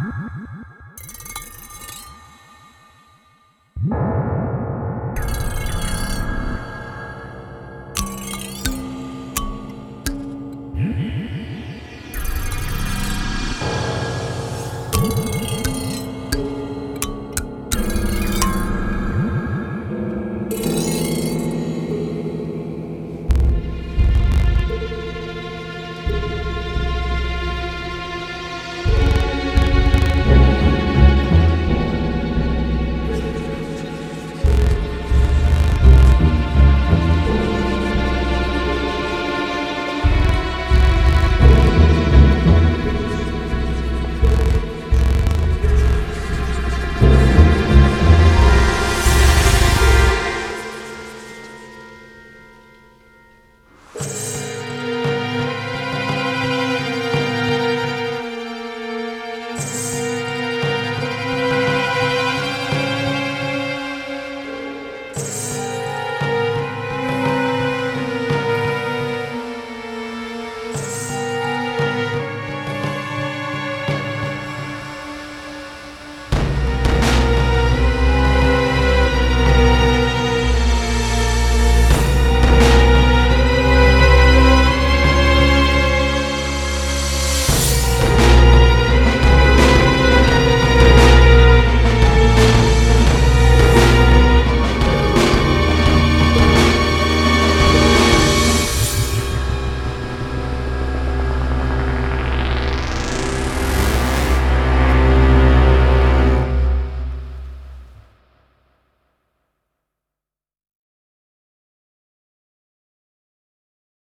Mm-hmm.